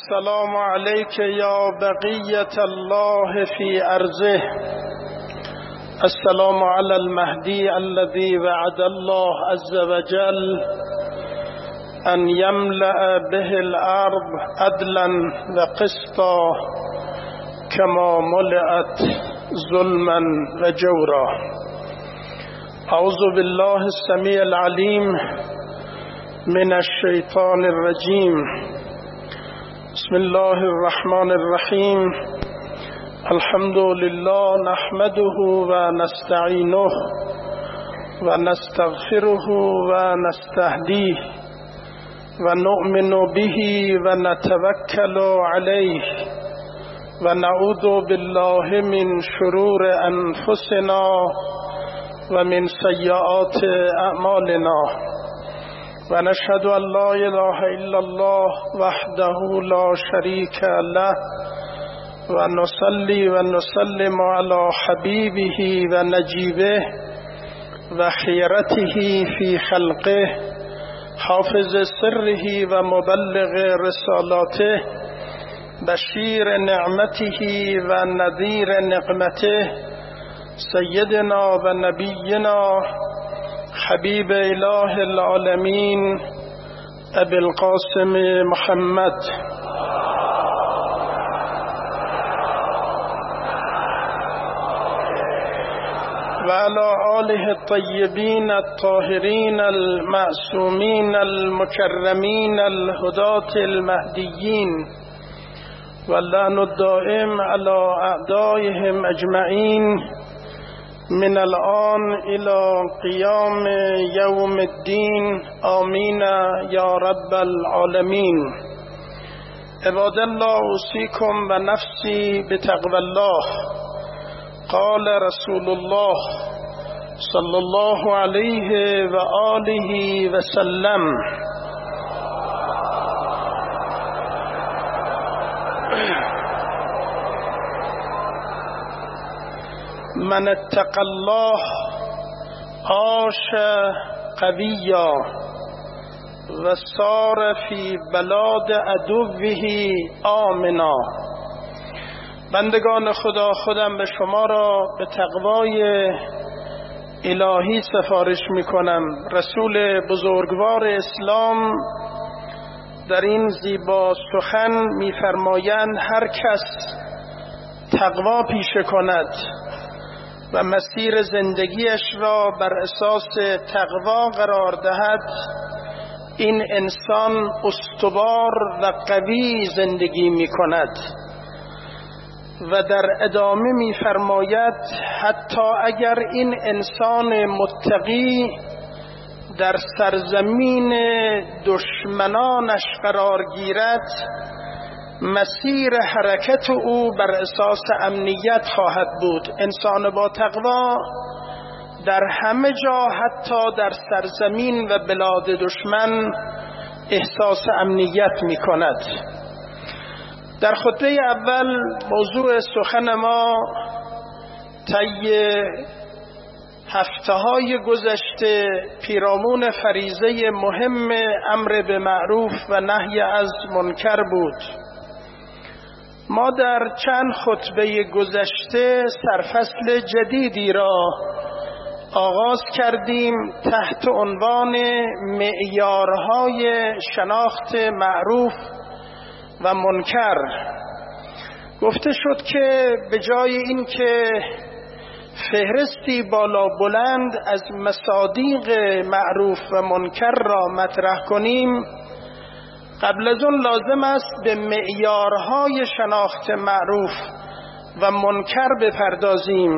السلام عليك يا بقية الله في أرزه السلام على المهدي الذي وعد الله عز وجل أن يملأ به الأرض عدلا وقسطا كما ملئت ظلما وجورا. أعوذ بالله السميع العليم من الشيطان الرجيم. بسم الله الرحمن الرحيم الحمد لله نحمده ونستعينه ونستغفره ونستهديه ونؤمن به ونتوكل عليه ونعوذ بالله من شرور أنفسنا ومن سيئات أعمالنا ونشهد أن لا إله إلا الله وحده لا شريك له ونصلي ونسلم على حبيبه ونجيبه وخيرته في خلقه حافظ سره ومبلغ رسالاته بشير نعمته ونذير نقمته سيدنا ونبينا حبيب إله العالمين أبي القاسم محمد. وعلى آله الطيبين الطاهرين المعصومين المكرمين الهداة المهديين واللعن الدائم على أعدائهم أجمعين من الآن إلى قيام يوم الدين. آمين يا رب العالمين. عباد الله أوصيكم ونفسي بتقوى الله. قال رسول الله صلى الله عليه وآله وسلم من اتق الله عاش قویا و سار فی بلاد عدوه آمنا. بندگان خدا خودم به شما را به تقوای الهی سفارش می کنم رسول بزرگوار اسلام در این زیبا سخن میفرمایند هر کس تقوا پیشه کند. و مسیر زندگیش را بر اساس تقوا قرار دهد. این انسان استوار و قوی زندگی می کند و در ادامه می فرماید حتی اگر این انسان متقی در سرزمین دشمنانش قرار گیرد مسیر حرکت او بر اساس امنیت خواهد بود. انسان با تقوا در همه جا حتی در سرزمین و بلاد دشمن احساس امنیت می کند در خطبه اول موضوع سخن ما طی هفته های گذشته پیرامون فریزه مهم امر به معروف و نهی از منکر بود. ما در چند خطبه گذشته سرفصل جدیدی را آغاز کردیم تحت عنوان معیارهای شناخت معروف و منکر. گفته شد که به جای اینکه فهرستی بالا بلند از مصادیق معروف و منکر را مطرح کنیم قبل از اون لازم است به معیارهای شناخت معروف و منکر بپردازیم.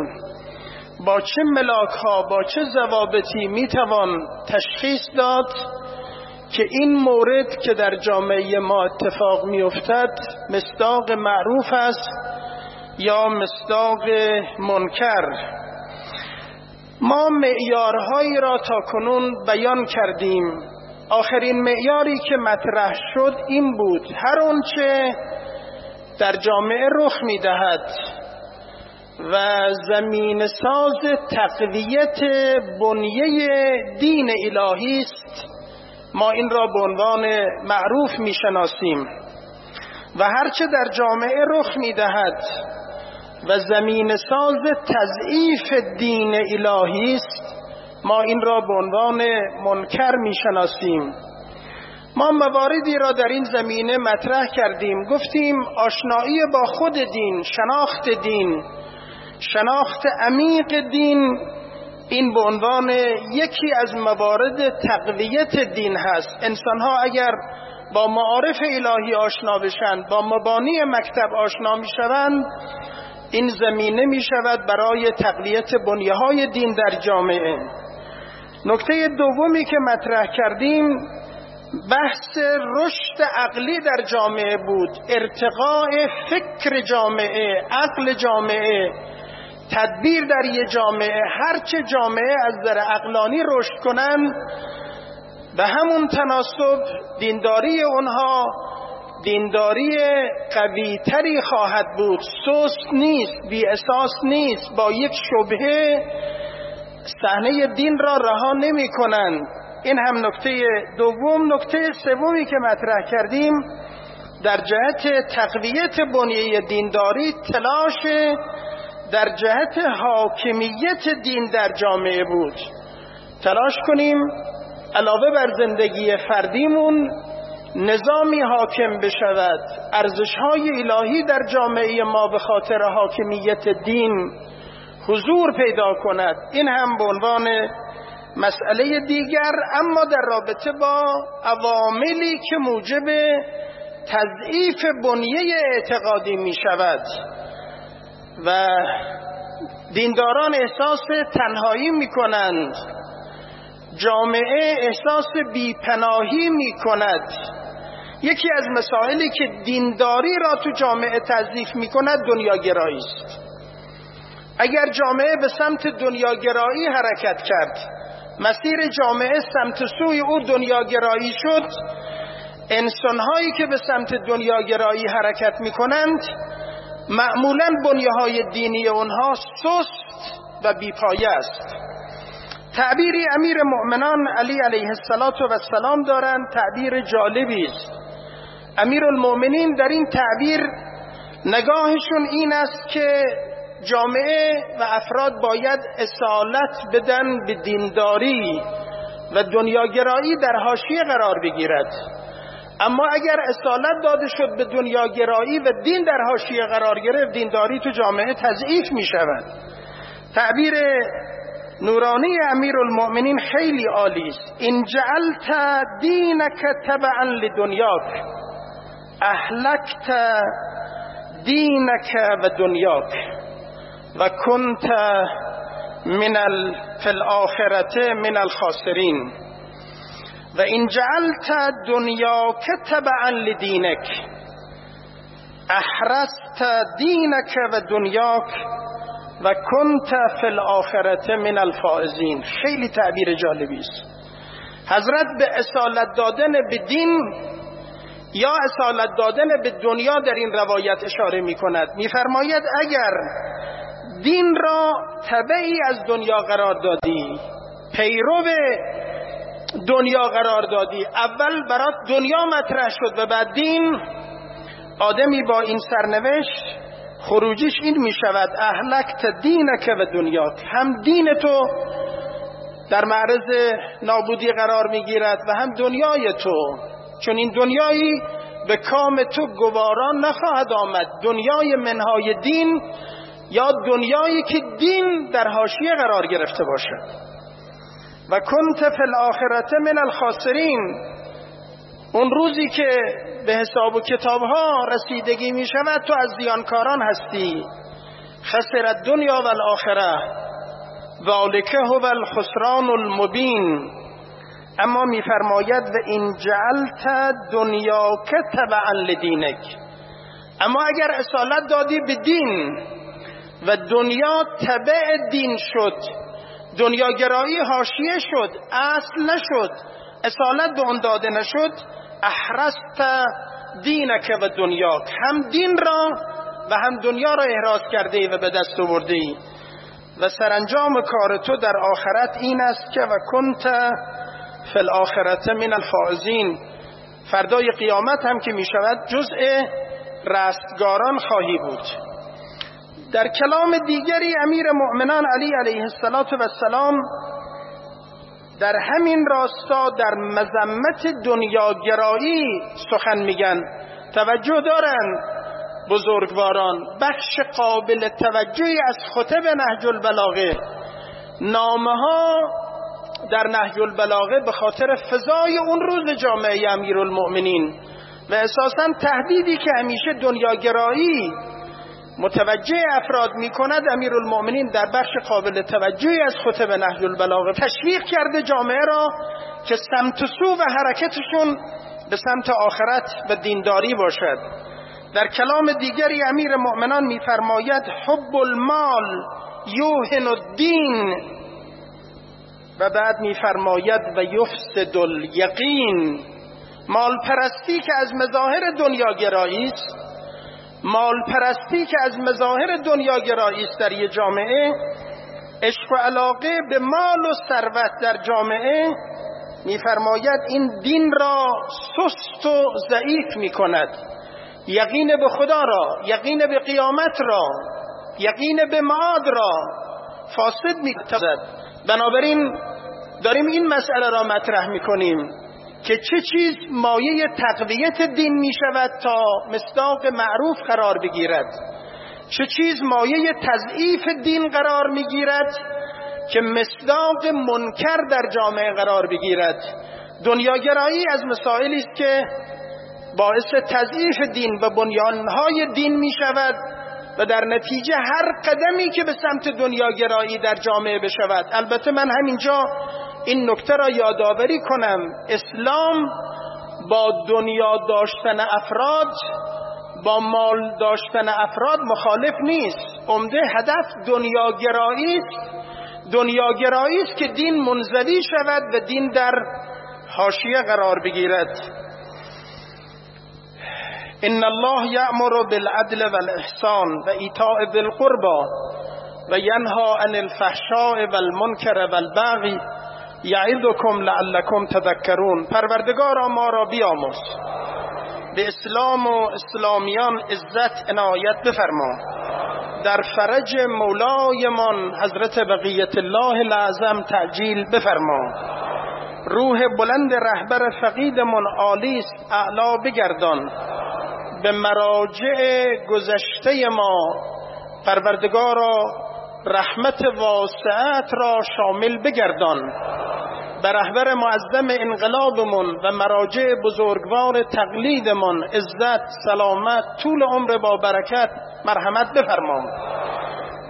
با چه ملاک ها با چه ضوابطی می‌توان تشخیص داد که این مورد که در جامعه ما اتفاق میافتد مصداق معروف است یا مصداق منکر؟ ما معیارهایی را تا کنون بیان کردیم. آخرین معیاری که مطرح شد این بود. هر آنچه در جامعه رخ می‌دهد و زمین ساز تقویت بنیه دین الهی است ما این را به عنوان معروف می‌شناسیم. و هرچه در جامعه رخ می‌دهد و زمین ساز تضعیف دین الهی است ما این را به عنوان منکر می‌شناسیم. ما مواردی را در این زمینه مطرح کردیم. گفتیم آشنایی با خود دین شناخت دین شناخت عمیق دین این به عنوان یکی از موارد تقویت دین هست. انسان ها اگر با معارف الهی آشنا بشند با مبانی مکتب آشنا می شوند این زمینه می شود برای تقویت بنیه های دین در جامعه. نکته دومی که مطرح کردیم بحث رشد عقلی در جامعه بود ارتقاء فکر جامعه عقل جامعه تدبیر در یه جامعه هرچه جامعه از در عقلانی رشد کنند به همون تناسب دینداری اونها دینداری قوی تری خواهد بود. سست نیست بی اساس نیست. با یک شبهه صحنه دین را رها نمی کنند. این هم نکته دوم. نکته سومی که مطرح کردیم در جهت تقویت بنیه دینداری تلاش در جهت حاکمیت دین در جامعه بود. تلاش کنیم علاوه بر زندگی فردیمون نظامی حاکم بشود. ارزش های الهی در جامعه ما به خاطر حاکمیت دین حضور پیدا کند. این هم به عنوان مسئله دیگر اما در رابطه با عواملی که موجب تضعیف بنیه اعتقادی می شود و دینداران احساس تنهایی می کنند. جامعه احساس بیپناهی می کند. یکی از مسائلی که دینداری را تو جامعه تضعیف می کند دنیاگرایی است. اگر جامعه به سمت دنیاگرایی حرکت کرد مسیر جامعه سمت سوی او دنیاگرایی شد انسانهایی که به سمت دنیاگرایی حرکت می کنند معمولا بنیه های دینی اونها سست و بیپایه است. تعبیری امیر مؤمنان علی علیه السلام دارند تعبیر جالبی است. امیر المؤمنین در این تعبیر نگاهشون این است که جامعه و افراد باید اصالت بدن به دینداری و دنیاگرایی در حاشیه قرار بگیرد. اما اگر اصالت داده شد به دنیاگرایی و دین در حاشیه قرار گرفت دینداری تو جامعه تضعیف می شود تعبیر نورانی امیر المؤمنین خیلی عالی است. این جعلت دینک تبعا لدنیاک اهلکت دینک و دنیاک. و کنت من ال... فی الاخرته من الخاسرین و این جعلت دنیاک تبعا لدینک. احرست دینک و دنیاک و کنت فی الاخرته من الفائزین خیلی تعبیر جالبی است. حضرت به اصالت دادن به دین یا اصالت دادن به دنیا در این روایت اشاره می کند می فرماید اگر دین را طبعی از دنیا قرار دادی. پیرو دنیا قرار دادی. اول برات دنیا مطرح شد و بعد دین. آدمی با این سرنوشت خروجش این می شود. اهلکت دینک و دنیا هم دین تو در معرض نابودی قرار می گیرد و هم دنیای تو. چون این دنیایی به کام تو گواران نخواهد آمد. دنیای منهای دین یا دنیایی که دین در حاشیه قرار گرفته باشد و کنت فی الاخرت من الخاسرین. اون روزی که به حساب و کتاب ها رسیدگی می شود تو از زیانکاران هستی. خسرت دنیا و الاخره. ذالکه هو الخسران المبین. اما میفرماید و این جعلت دنیا که تبعا لدینک. اما اگر اصالت دادی به دین و دنیا تبع دین شد. دنیاگرایی حاشیه شد اصل نشد اصالت به اون داده نشد. احرست دینک و دنیا هم دین را و هم دنیا را احراز کرده و به دست آورده و سرانجام کار تو در آخرت این است که و کنت فی الاخرت من الفائزین. فردای قیامت هم که می شود جزء رستگاران خواهی بود. در کلام دیگری امیر مؤمنان علی علیه السلام در همین راستا در مذمت دنیاگرایی سخن میگن. توجه دارن بزرگواران. بخش قابل توجهی از خطب نهج البلاغه. نامه ها در نهج البلاغه به خاطر فضای اون روز جامعه امیرالمؤمنین و اساسا تهدیدی که همیشه دنیاگرایی متوجه افراد می کند امیر المؤمنین در بخش قابل توجهی از خطب نهج البلاغه تشویق کرده جامعه را که سمت سو و حرکتشون به سمت آخرت و دینداری باشد. در کلام دیگری امیر مؤمنان میفرماید حب المال یوهن الدین. و بعد میفرماید و یفسد الیقین. مال پرستی که از مظاهر دنیاگرایی است مال پرستی که از مظاهر دنیاگرایی است در یه جامعه عشق و علاقه به مال و ثروت در جامعه میفرماید این دین را سست و ضعیف می‌کند. یقین به خدا را یقین به قیامت را یقین به معاد را فاسد می‌کند. بنابراین داریم این مسئله را مطرح می‌کنیم. که چه چیز مایه تقویت دین می شود تا مصداق معروف قرار بگیرد. چه چیز مایه تضعیف دین قرار می گیرد که مصداق منکر در جامعه قرار بگیرد. دنیاگرایی از مسائلی است که باعث تضعیف دین و بنیانهای دین می شود و در نتیجه هر قدمی که به سمت دنیاگرایی در جامعه بشود. البته من همینجا این نکته را یادآوری کنم. اسلام با دنیا داشتن افراد با مال داشتن افراد مخالف نیست. عمده هدف دنیاگرایی است. دنیاگرایی است که دین منزوی شود و دین در حاشیه قرار بگیرد. ان الله یأمر بالعدل والاحسان و ایتاء ذی و ینها عن الفحشاء والمنکر والبغی یعیدکم لعلکم تذکرون. پروردگارا ما را بیاموز به اسلام و اسلامیان عزت عنایت بفرما. در فرج مولایمان حضرت بقیت الله العظم تعجیل بفرما. روح بلند رهبر فقیدمان عالی است اعلا بگردان. به مراجع گذشته ما پروردگارا رحمت واسعت را شامل بگردان. به رهبر معظم انقلابمون و مراجع بزرگوار تقلیدمون عزت سلامت طول عمر با برکت مرحمت بفرما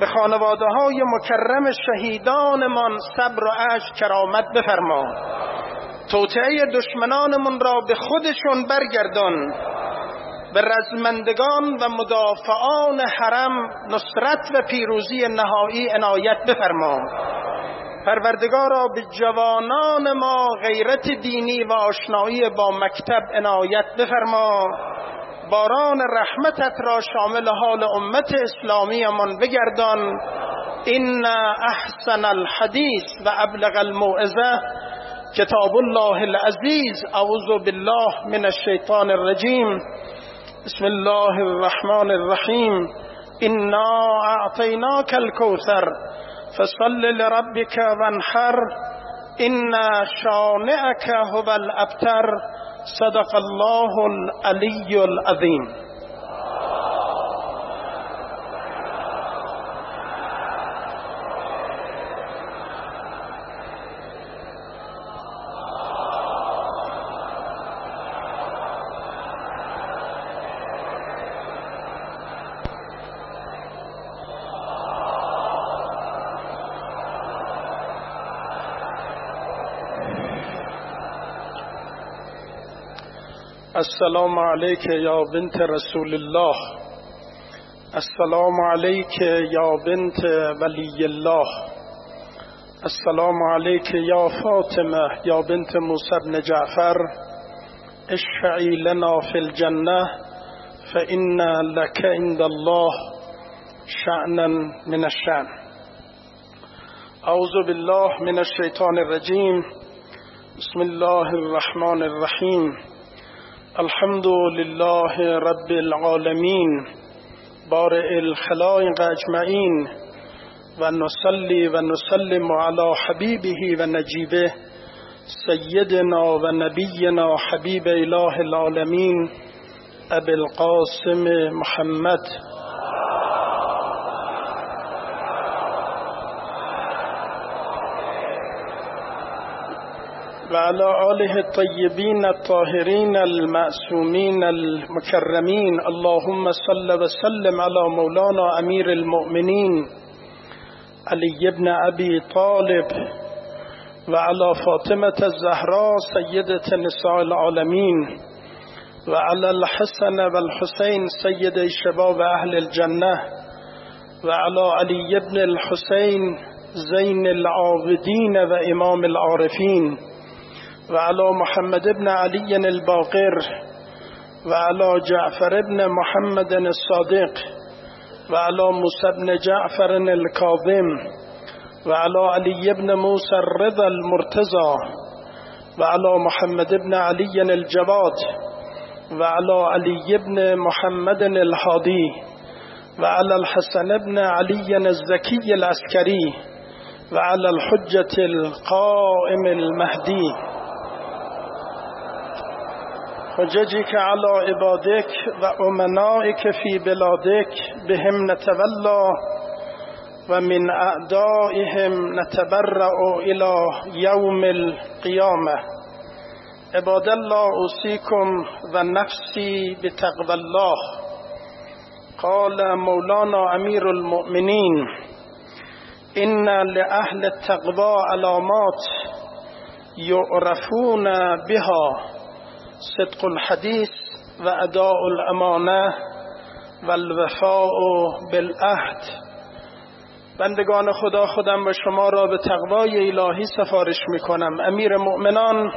به خانواده های مکرم شهیدانمان صبر و عشق کرامت بفرما توطعه دشمنانمون را به خودشون برگردان. به رزمندگان و مدافعان حرم نصرت و پیروزی نهایی عنایت بفرما پروردگارا به جوانان ما غیرت دینی و آشنایی با مکتب عنایت بفرما. باران رحمتت را شامل حال امت اسلامی من بگردان. این احسن الحدیث و ابلغ الموعظه. کتاب الله العزیز اعوذ بالله من الشیطان الرجیم. بسم الله الرحمن الرحیم. انا اعطیناک الكوثر فصل لربك وانحر. إن شانئك هو الأبتر. صدق الله العلي العظيم. السلام عليك يا بنت رسول الله. السلام عليك يا بنت ولي الله. السلام عليك يا فاطمة يا بنت موسى بن جعفر. اشفعي لنا في الجنة فإن لك عند الله شأنا من الشأن. أعوذ بالله من الشيطان الرجيم. بسم الله الرحمن الرحيم. الحمد لله رب العالمين بارئ الخلائق اجمعین و نصلی و نسلم على حبیبه و نجیبه سیدنا و اله العالمین ابی القاسم محمد وعلى آله الطيبين الطاهرين المعصومين المكرمين. اللهم صل وسلم على مولانا أمير المؤمنين علي بن أبي طالب وعلى فاطمة الزهراء سيدة نساء العالمين وعلى الحسن والحسين سيد شباب أهل الجنة وعلى علي بن الحسين زين العابدين وإمام العارفين. وعلى محمد بن علي الباقر وعلى جعفر بن محمد الصادق وعلى موسى بن جعفر الكاظم وعلى علي بن موسى الرضا المرتضى وعلى محمد بن علي الجواد وعلى علي بن محمد الهادي وعلى الحسن بن علي الزكي العسكري وعلى الحجة القائم المهدي حججك على عبادك وأمنائك في بلادك بهم نتولى ومن أعدائهم نتبرأ إلى يوم القيامة. عباد الله أوصيكم ونفسي بتقوى الله. قال مولانا أمير المؤمنين إن لأهل التقوى علامات يعرفون بها صدق الحدیث و اداء الامانه و الوفاء بالعهد. بندگان خدا خودم و شما را به تقوای الهی سفارش می کنم امیر مؤمنان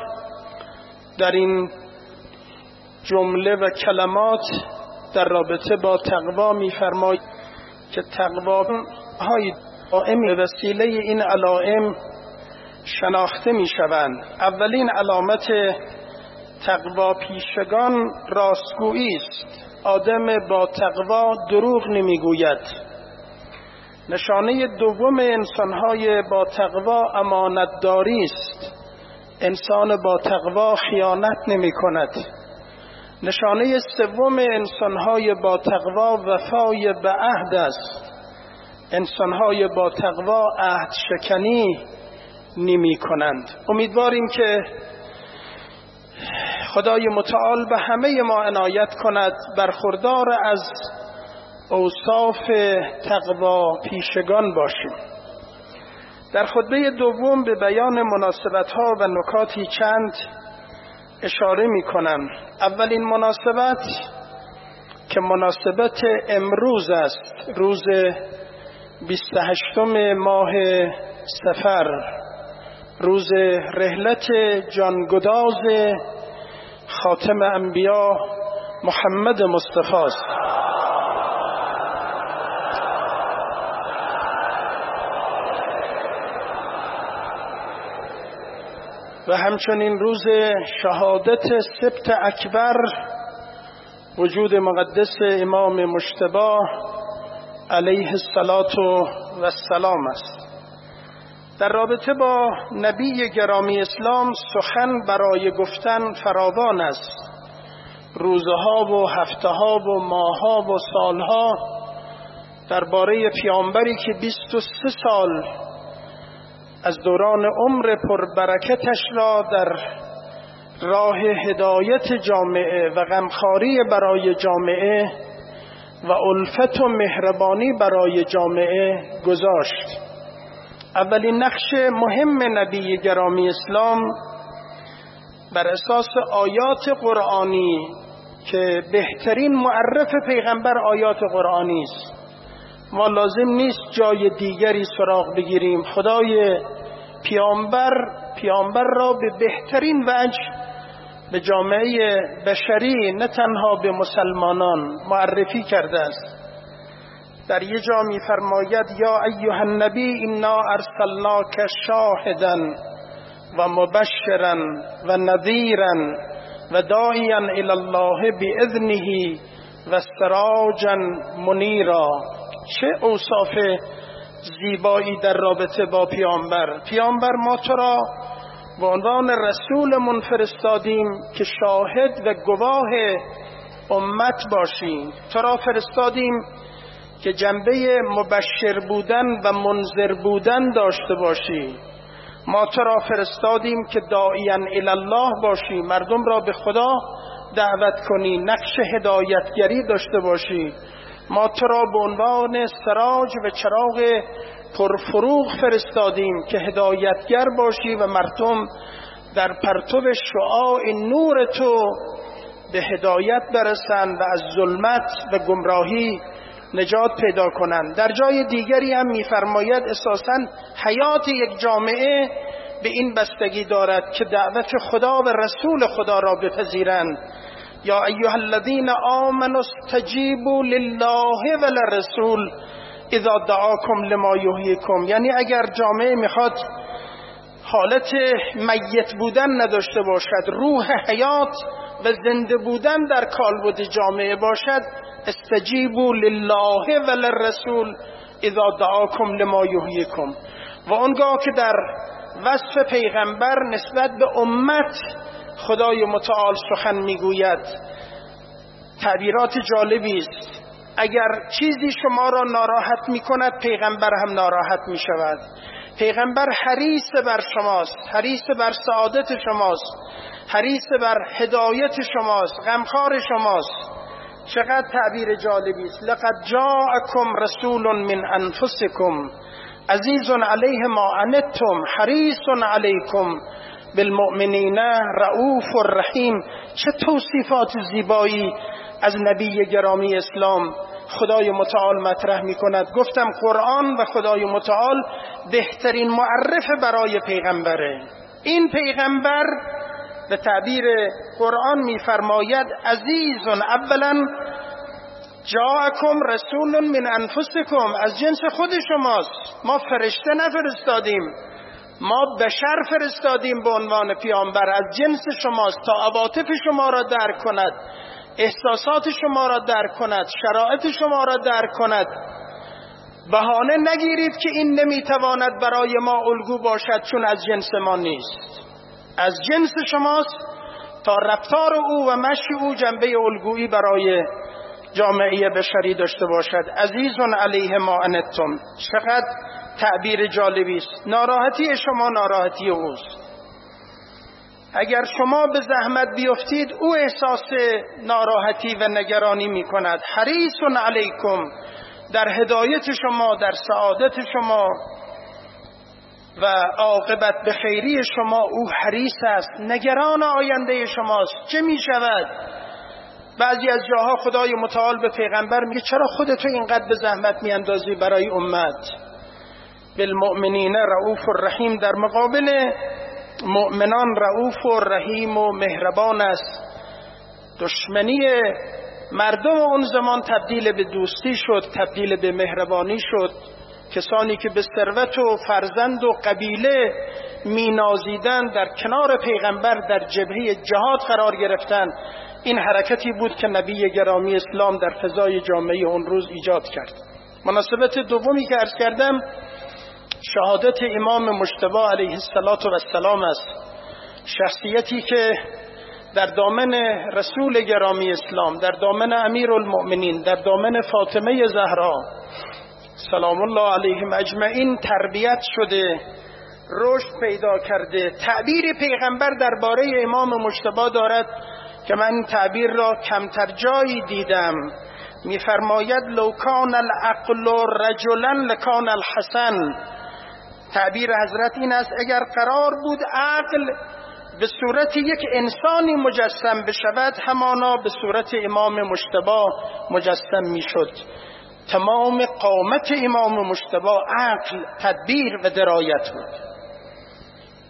در این جمله و کلمات در رابطه با تقوا میفرماید که تقوا های دائم وسیله این علائم شناخته می شوند اولین علامت تقوا پیشگان راستگویی است. آدم با تقوا دروغ نمی‌گوید. نشانه دوم انسانهای با تقوا امانتداری است. انسان با تقوا خیانت نمی کند نشانه سوم انسانهای با تقوا وفای به عهد است. انسانهای با تقوا عهد شکنی نمی کنند امیدواریم که خدای متعال به همه ما عنایت کند برخوردار از اوصاف تقوا پیشگان باشیم. در خطبه دوم به بیان مناسبت ها و نکاتی چند اشاره می کنم اولین مناسبت که مناسبت امروز است روز 28 ماه سفر. روز رهلت جانگداز خاتم انبیا محمد مصطفی است. و همچنین روز شهادت سبت اکبر وجود مقدس امام مشتبه علیه السلام است. در رابطه با نبی گرامی اسلام سخن برای گفتن فراوان است. روزها و هفته ها و ماهها و سالها درباره پیامبری که 23 سال از دوران عمر پربرکتش را در راه هدایت جامعه و غمخاری برای جامعه و الفت و مهربانی برای جامعه گذاشت. اولین نقش مهم نبی گرامی اسلام بر اساس آیات قرآنی که بهترین معرف پیغمبر آیات قرآنی است. ما لازم نیست جای دیگری سراغ بگیریم. خدای پیامبر پیامبر را به بهترین وجه به جامعه بشری نه تنها به مسلمانان معرفی کرده است. در یه جا می فرماید یا ایها النبی انا ارسلناک شاهدا و مبشرا و نذیرا و داعیا الى الله باذنه و سراجا منیرا. چه اوصاف زیبایی در رابطه با پیامبر. پیامبر ما تو را به عنوان رسول فرستادیم که شاهد و گواه امت باشیم. تو را فرستادیم که جنبه مبشر بودن و منذر بودن داشته باشی. ما تو را فرستادیم که داعیا الله باشی. مردم را به خدا دعوت کنی نقش هدایتگری داشته باشی. ما تو را به عنوان سراج و چراغ پرفروغ فرستادیم که هدایتگر باشی و مردم در پرتو شعاع نور تو به هدایت برسند و از ظلمت و گمراهی نجات پیدا کنند. در جای دیگری هم میفرماید اساسا حیات یک جامعه به این بستگی دارد که دعوت خدا و رسول خدا را بپذیرند. یا ایها الذین آمنوا استجیبوا لله و للرسول اذا دعاکم لما یحییکم. یعنی اگر جامعه می‌خواد حالت میت بودن نداشته باشد روح حیات و زنده بودن در کالبد جامعه باشد استجیبوا لله و للرسول اذا دعاکم لما یحییکم. و اونگاه که در وصف پیغمبر نسبت به امت خدای متعال سخن می‌گوید تعبیرات جالبی است. اگر چیزی شما را ناراحت می کند پیغمبر هم ناراحت می شود پیغمبر حریص بر شماست حریص بر سعادت شماست. حریص بر هدایت شماست غمخوار شماست. چقدر تعبیر جالبی است. لقد جاءکم رسول من انفسکم. عزیز علیه ما عنتم حریص علیکم. بالمؤمنین رعوف الرحیم چه توصیفات زیبایی از نبی گرامی اسلام. خدای متعال مطرح می کند گفتم قرآن و خدای متعال بهترین معرف برای پیغمبره. این پیغمبر به تعبیر قرآن میفرماید عزیز اولا جاءکم رسول من انفسکم از جنس خود شماست. ما فرشته نفرستادیم ما بشر فرستادیم به عنوان پیامبر. از جنس شماست تا عواطف شما را درک کند احساسات شما را درک کند شرایط شما را درک کند. بهانه نگیرید که این نمی‌تواند برای ما الگو باشد چون از جنس ما نیست. از جنس شماست تا رفتار او و مشی او جنبه الگویی برای جامعه بشری داشته باشد. عزیزون علیه ما انتم. چقدر تعبیر جالبی است. ناراحتی شما ناراحتی اوست. اگر شما به زحمت بیفتید او احساس ناراحتی و نگرانی می کند حریص علیکم. در هدایت شما در سعادت شما و عاقبت به خیری شما او حریص است. نگران آینده شماست. چه می شود؟ بعضی از جاها خدای متعال به پیغمبر میگه چرا خودتو اینقدر به زحمت میاندازی برای امت؟ بالمؤمنین رعوف الرحیم در مقابل مؤمنان رعوف و رحیم و مهربان است. دشمنی مردم اون زمان تبدیل به دوستی شد تبدیل به مهربانی شد. کسانی که به ثروت و فرزند و قبیله مینازیدن در کنار پیغمبر در جبهه جهاد قرار گرفتن این حرکتی بود که نبی گرامی اسلام در فضای جامعه اون روز ایجاد کرد. مناسبت دومی که ارز کردم شهادت امام مجتبی علیه السلام است. شخصیتی که در دامن رسول گرامی اسلام در دامن امیر المؤمنین در دامن فاطمه زهرا سلام الله علیهم اجمعین تربیت شده رشد پیدا کرده. تعبیر پیغمبر درباره امام مجتبی دارد که من تعبیر را کمتر جایی دیدم. میفرماید لو کان العقل رجلا لکان الحسن. تعبیر حضرت این است اگر قرار بود عقل به صورت یک انسانی مجسم بشود همانا به صورت امام مشتبا مجسم می‌شد. تمام قامت امام مشتبا عقل تدبیر و درایت بود.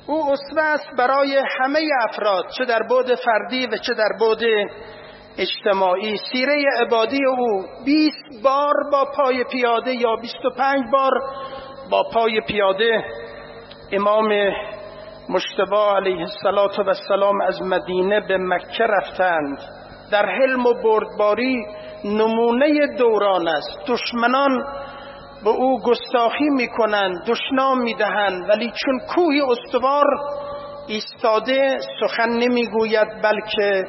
او اصوه است برای همه افراد چه در بود فردی و چه در بود اجتماعی. سیره عبادی او 20 بار با پای پیاده یا 25 بار با پای پیاده امام مشتبا علیه السلام از مدینه به مکه رفتند. در حلم و بردباری نمونه دوران است. دشمنان به او گستاخی می‌کنند دشنام می‌دهند ولی چون کوهی استوار ایستاده سخن نمی‌گوید بلکه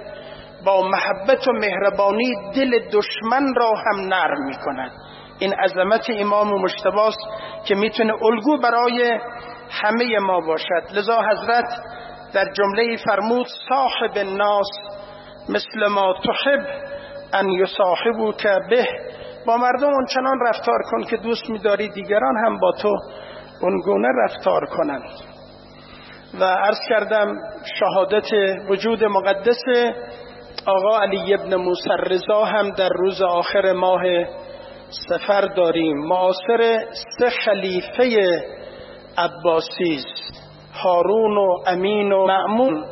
با محبت و مهربانی دل دشمن را هم نرم می‌کند. این عظمت امام مشتباست که می‌تونه الگو برای همه ما باشد. لذا حضرت در جمله فرمود صاحب الناس مثل ما تحب. ان یصاحبو که به با مردم اونچنان رفتار کن که دوست میداری دیگران هم با تو اونگونه رفتار کنند. و عرض کردم شهادت وجود مقدس آقا علی ابن موسی رضا هم در روز آخر ماه سفر داریم. معاصر سه خلیفه عباسی هارون و امین و معمون.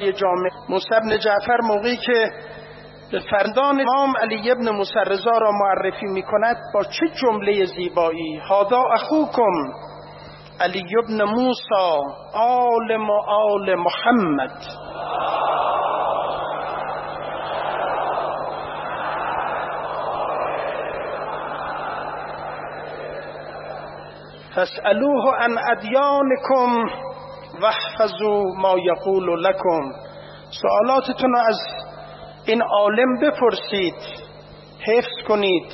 یه جامعه. موسی ابن جعفر موقعی که به فردان امام علی ابن موسی رضا را معرفی می کند با چه جمله زیبایی. هادا اخوکم علی ابن موسی عالم و آل محمد. فاسألوه عن ادیانکم واحفظوا ما یقول لكم سوالاتتون از این عالم بپرسید حفظ کنید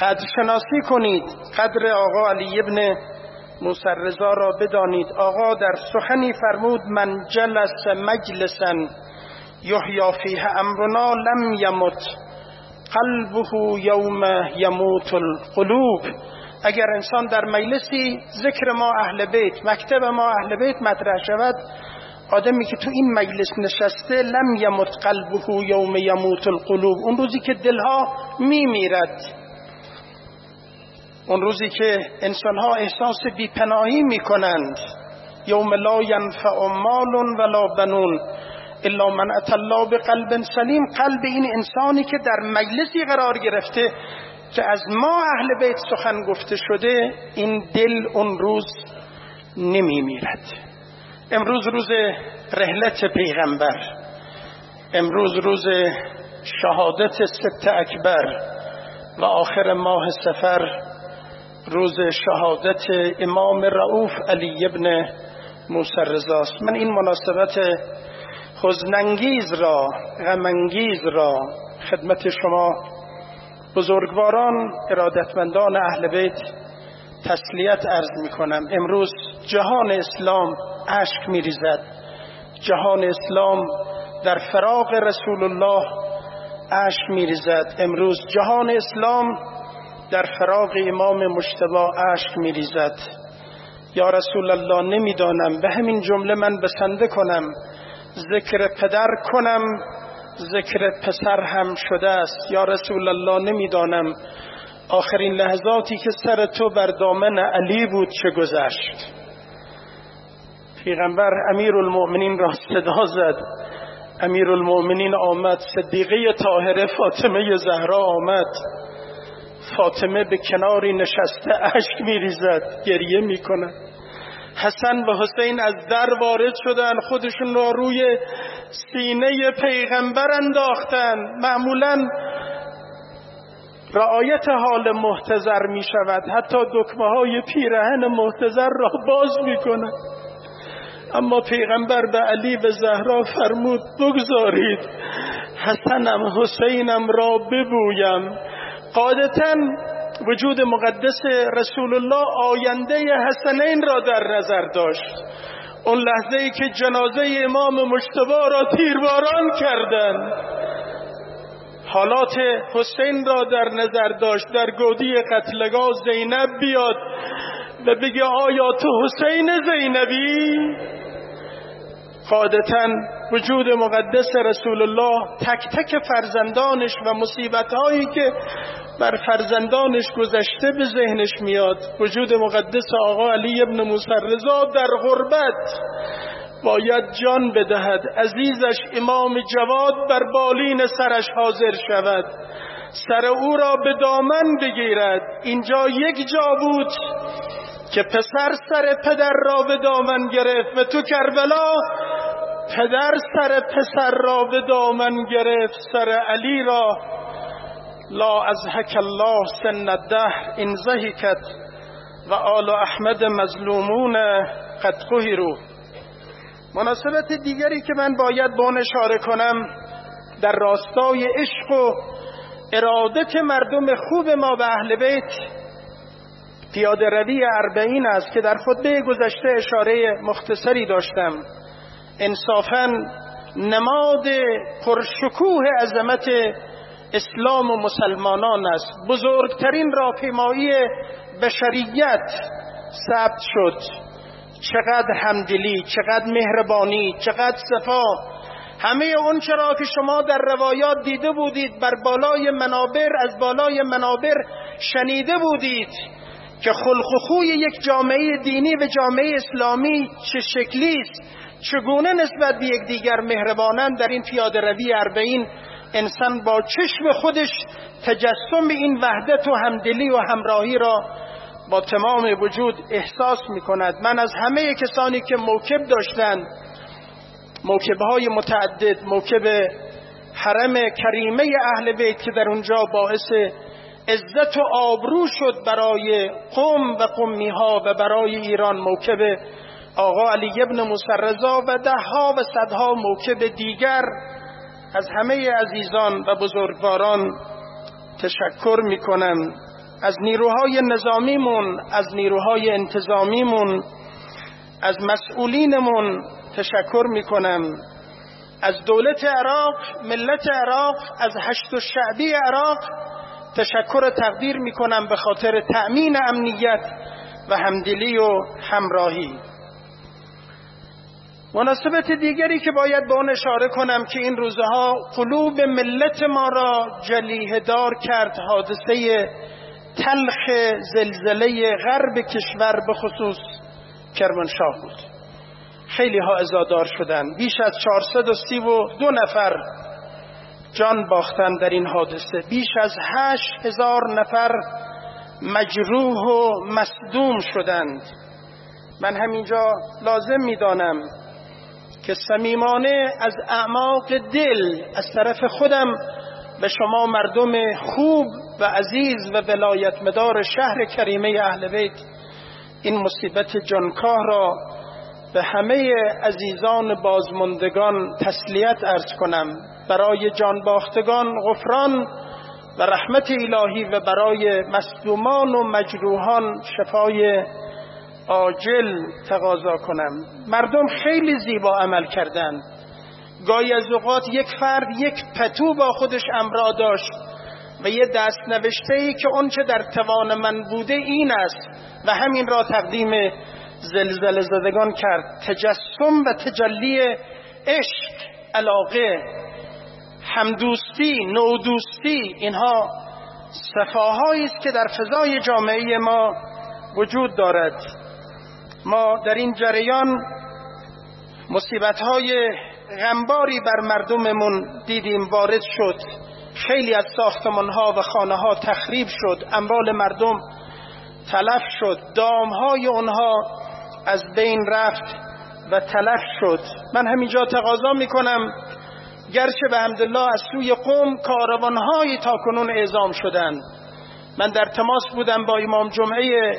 قدر شناسی کنید قدر آقا علی ابن مسرزا را بدانید. آقا در سخنی فرمود من جلس مجلسا یحیا فیه امرنا لم یمت قلبه یوم یموت القلوب. اگر انسان در مجلسی ذکر ما اهل بیت مکتب ما اهل بیت مطرح شود آدمی که تو این مجلس نشسته لم یمت قلبه یوم یموت القلوب. اون روزی که دلها میمیرد. اون روزی که انسانها احساس بیپناهی می‌کنند. یوم لا ینفع مال ولا بنون. الا من اتى الله بقلب سلیم. قلب این انسانی که در مجلسی قرار گرفته که از ما اهل بیت سخن گفته شده این دل اون روز نمی میرد امروز روز رحلت پیغمبر. امروز روز شهادت ست اکبر و آخر ماه سفر روز شهادت امام رعوف علی ابن موسی رضاست من این مناسبت خزننگیز را غمانگیز را خدمت شما بزرگواران ارادتمندان اهل بیت تسلیت عرض می کنم امروز جهان اسلام اشک می ریزد جهان اسلام در فراغ رسول الله اشک می ریزد امروز جهان اسلام در فراغ امام مشتبا اشک می ریزد یا رسول الله نمی‌دانم. به همین جمله من بسنده کنم. ذکر پدر کنم. ذکر پسر هم شده است. یا رسول الله نمی‌دانم. آخرین لحظاتی که سر تو بر دامن علی بود چه گذشت؟ پیغمبر امیر المؤمنین را صدا زد. امیر المؤمنین آمد. صدیقه طاهره فاطمه زهرا آمد. فاطمه به کناری نشسته اشک میریزد. گریه می‌کنه حسن و حسین از در وارد شدن خودشون را روی سینه پیغمبر انداختن معمولا رعایت حال محتضر می شود. حتی دکمه های پیرهن محتضر را باز می کند. اما پیغمبر به علی و زهرا فرمود بگذارید حسنم حسینم را ببویم. قادتا وجود مقدس رسول الله آینده حسنین را در نظر داشت. اون لحظه ای که جنازه امام مشتبا را تیرباران کردند. حالات حسین را در نظر داشت در گودی قتلگاه زینب بیاد و بگه آیا تو حسین زینبی؟ قادتا وجود مقدس رسول الله تک تک فرزندانش و مصیبت هایی که بر فرزندانش گذشته به ذهنش میاد. وجود مقدس آقا علی ابن رضا در غربت. باید جان بدهد. عزیزش امام جواد بر بالین سرش حاضر شود. سر او را به دامن بگیرد. اینجا یک جا بود که پسر سر پدر را به دامن گرفت و تو کربلا پدر سر پسر را به دامن گرفت. سر علی را لا از حک الله سن الدهر این زهکت و آل احمد مظلومون قد قهروا. مناسبت دیگری که من باید با اشاره کنم در راستای عشق و ارادت مردم خوب ما به اهل بیت پیاده روی اربعین است که در خطبه گذشته اشاره مختصری داشتم. انصافا نماد پرشکوه عظمت اسلام و مسلمانان است. بزرگترین راپیمایی بشریت ثبت شد. چقدر همدلی چقدر مهربانی چقدر صفا. همه اون چرا که شما در روایات دیده بودید بر بالای منابر از بالای منابر شنیده بودید که خلق و خوی یک جامعه دینی و جامعه اسلامی چه شکلی است. چگونه نسبت به یکدیگر مهربانند در این پیاده روی اربعین انسان با چشم خودش تجسم این وحدت و همدلی و همراهی را با تمام وجود احساس می کند من از همه کسانی که موکب داشتند موکب های متعدد موکب حرم کریمه اهل بیت که در اونجا باعث عزت و آبرو شد برای قوم و قومی ها و برای ایران موکب آقا علی ابن مسرزا و ده ها و صدها موکب دیگر. از همه عزیزان و بزرگواران تشکر می کنم از نیروهای نظامیمون از نیروهای انتظامیمون از مسئولینمون تشکر می کنم از دولت عراق ملت عراق از هشت و شعبی عراق تشکر تقدیر می کنم به خاطر تأمین امنیت و همدلی و همراهی. مناسبت دیگری که باید به اون اشاره کنم که این روزها قلوب ملت ما را جلیه دار کرد حادثه تلخ زلزله غرب کشور به خصوص کرمانشاه بود. خیلی ها ازادار شدن. بیش از 432 نفر جان باختن در این حادثه. بیش از هشت هزار نفر مجروح و مصدوم شدند. من همینجا لازم می‌دانم که صمیمانه از اعماق دل از طرف خودم به شما مردم خوب و عزیز و ولایت مدار شهر کریمه اهل بیت این مصیبت جانکاه را به همه عزیزان بازماندگان تسلیت ارز کنم. برای جانباختگان غفران و رحمت الهی و برای مصدومان و مجروحان شفای عاجل تقاضا کنم. مردم خیلی زیبا عمل کردند. گاهی از اوقات یک فرد یک پتو با خودش امرا داشت و یه دست نوشته ای که چه در توان من بوده این است و همین را تقدیم زلزله زدگان کرد. تجسم و تجلی عشق علاقه همدوستی نودوستی اینها صفاهایی است که در فضای جامعه ما وجود دارد. ما در این جریان مصیبت های غمباری بر مردممون دیدیم وارد شد. خیلی از ساختمان ها و خانه ها تخریب شد اموال مردم تلف شد. دام های اونها از بین رفت و تلف شد. من همینجا تقاضا می‌کنم. گرچه به همدلله از سوی قوم کاروانهایی تا کنون اعزام شدند. من در تماس بودم با امام جمعه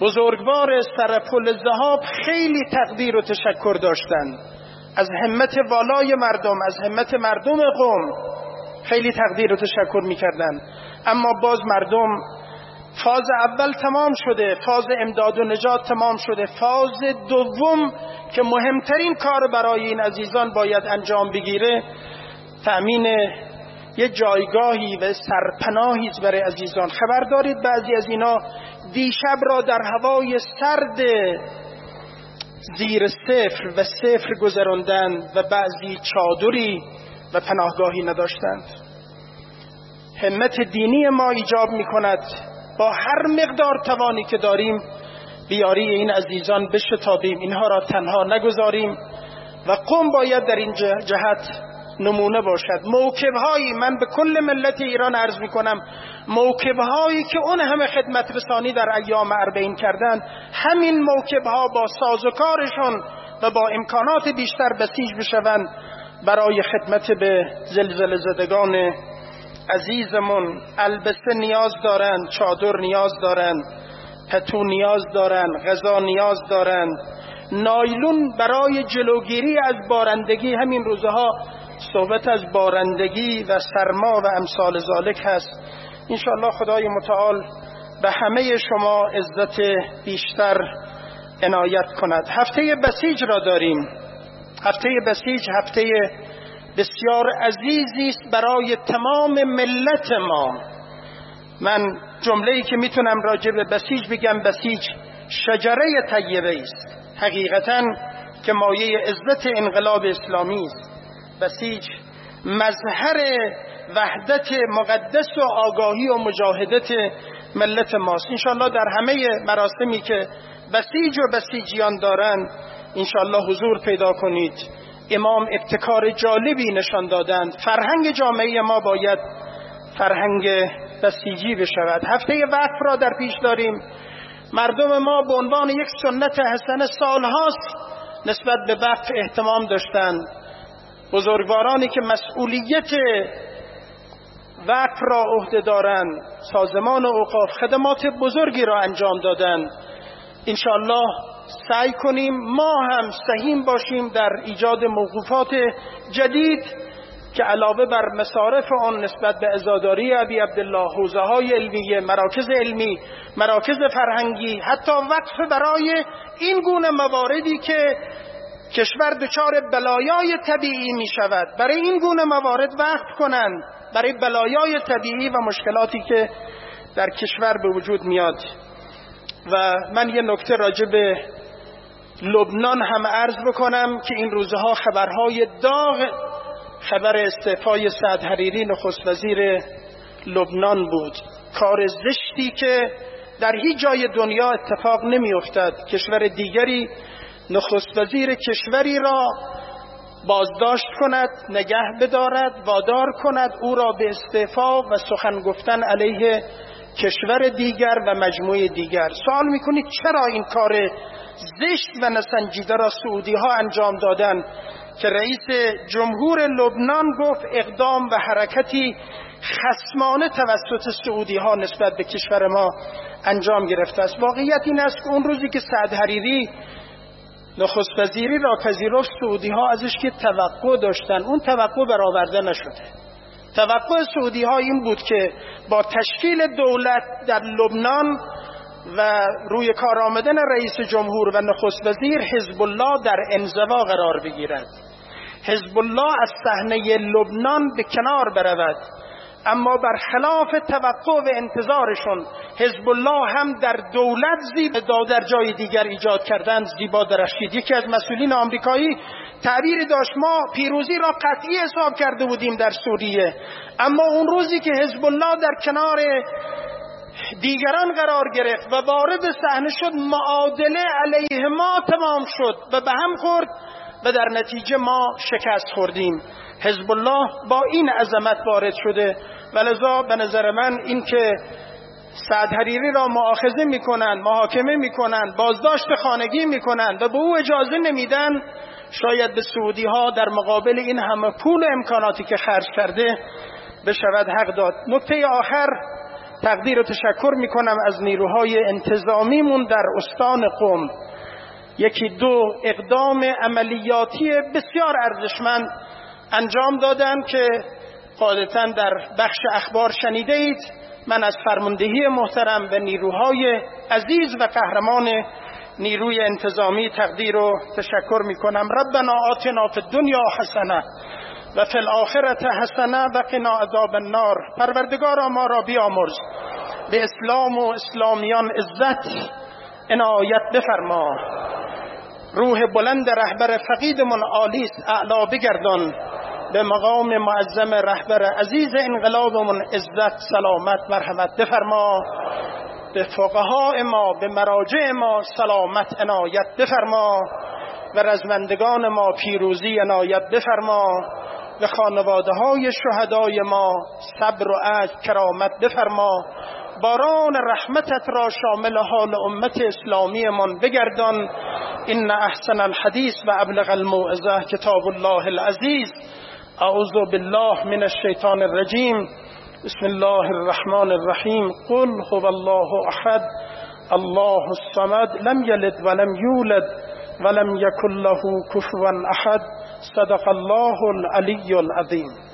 بزرگوار سر پل زهاب. خیلی تقدیر و تشکر داشتند. از همت والای مردم از همت مردم قوم خیلی تقدیر و تشکر می‌کردن. اما باز مردم فاز اول تمام شده فاز امداد و نجات تمام شده. فاز دوم که مهمترین کار برای این عزیزان باید انجام بگیره تأمین یه جایگاهی و سرپناهی برای عزیزان. خبر دارید بعضی از اینا دیشب را در هوای سرد زیر صفر و صفر گذراندند و بعضی چادری و پناهگاهی نداشتند. همت دینی ما ایجاب می کند با هر مقدار توانی که داریم بیاری این عزیزان بشتابیم. اینها را تنها نگذاریم و قوم باید در این جهت نمونه باشد. موکب هایی من به کل ملت ایران عرض می کنم موکب هایی که اون همه خدمت رسانی در ایام اربعین کردند همین موکب ها با سازوکارشون و با امکانات بیشتر بسیج بشوند. برای خدمت به زلزله زدگان عزیزمون البسه نیاز دارند چادر نیاز دارند پتو نیاز دارند غذا نیاز دارند. نایلون برای جلوگیری از بارندگی همین روزها صحبت از بارندگی و سرما و امثال ذالک هست. انشاءالله خدای متعال به همه شما عزت بیشتر عنایت کند. هفته بسیج را داریم. هفته بسیج هفته بسیار عزیزی است برای تمام ملت ما. من جمله ای که می‌تونم راجع به بسیج بگم بسیج شجره طیبه است. حقیقتا که مایه عزت انقلاب اسلامی است. بسیج مظهر وحدت مقدس و آگاهی و مجاهدت ملت ماست. انشاءالله در همه مراسمی که بسیج و بسیجیان دارند انشاءالله حضور پیدا کنید. امام ابتکار جالبی نشان دادند. فرهنگ جامعه ما باید فرهنگ بسیجی بشود. هفته وقف را در پیش داریم. مردم ما به عنوان یک سنت حسن سالهاست نسبت به وقف احتمام داشتند. بزرگوارانی که مسئولیت وقف را عهده دارند سازمان اوقاف خدمات بزرگی را انجام دادند انشاءالله سعی کنیم ما هم سهیم باشیم در ایجاد موقوفات جدید که علاوه بر مصارف آن نسبت به ازاداری ابی عبدالله حوزه های علمیه مراکز علمی مراکز فرهنگی حتی وقف برای این گونه مواردی که کشور دچار بلایای طبیعی می شود برای این گونه موارد وقف کنند برای بلایای طبیعی و مشکلاتی که در کشور به وجود میاد. و من یه نکته راجع به لبنان هم عرض بکنم که این روزها خبرهای داغ خبر استعفای سعد حریری نخست وزیر لبنان بود. کار زشتی که در هیچ جای دنیا اتفاق نمی افتد کشور دیگری نخست وزیر کشوری را بازداشت کند نگه بدارد وادار کند او را به استعفا و سخن گفتن علیه کشور دیگر و مجموعه دیگر. سوال می‌کنید چرا این کار زشت و نسنجیده را سعودی ها انجام دادن؟ که رئیس جمهور لبنان گفت اقدام و حرکتی خسمانه توسط سعودی ها نسبت به کشور ما انجام گرفته است. واقعیت این است که اون روزی که سعد حریری نخست وزیری را پذیرفت سعودی ها ازش که توقع داشتن. اون توقع برآورده نشده توقع سعودی ها این بود که با تشکیل دولت در لبنان و روی کار آمدن رئیس جمهور و نخست وزیر حزب الله در انزوا قرار بگیرد. حزب الله از صحنه لبنان به کنار برود. اما برخلاف توقع و انتظارشون حزب الله هم در دولت زیبا در جای دیگر ایجاد کردند زیبا درخشید یکی از مسئولین آمریکایی تعبیری داشت ما پیروزی را قطعی حساب کرده بودیم در سوریه. اما اون روزی که حزب الله در کنار دیگران قرار گرفت و وارد صحنه شد معادله علیه ما تمام شد و به هم خورد. و در نتیجه ما شکست خوردیم. حزب الله با این عظمت وارد شده ولذا به نظر من این که سعد حریری را معاخذه می‌کنند محاکمه می‌کنند بازداشت خانگی می‌کنند و به او اجازه نمیدن شاید به سعودی ها در مقابل این همه پول و امکاناتی که خرج کرده بشود حق داد. نکته آخر تقدیر و تشکر می‌کنم از نیروهای انتظامیمون در استان قوم یکی دو اقدام عملیاتی بسیار ارزشمند انجام دادن که قاعدتا در بخش اخبار شنیده اید من از فرماندهی محترم به نیروهای عزیز و قهرمان نیروی انتظامی تقدیر و تشکر می کنم ربنا آتنا فی الدنیا حسنه و فی الاخرت حسنه و قنا عذاب النار. پروردگارا ما را بیامرز. به اسلام و اسلامیان عزت عنایت بفرما. روح بلند رهبر فقیدمون عالی اعلا بگردان. به مقام معظم رهبر عزیز انقلابمون عزت سلامت مرحمت بفرما. به فقهای ما به مراجع ما سلامت عنایت بفرما. و رزمندگان ما پیروزی عنایت بفرما. به خانواده های شهدای ما صبر و عج کرامت بفرما. باران رحمتت را شامل حال امت اسلامی من بگردان. این احسن الحدیث و ابلغ الموعظه کتاب الله العزیز. اعوذ بالله من الشیطان الرجیم. بسم الله الرحمن الرحیم. قل هو الله احد. الله الصمد. لم یلد ولم یولد ولم یکن له کفوا احد. صدق الله العلی العظیم.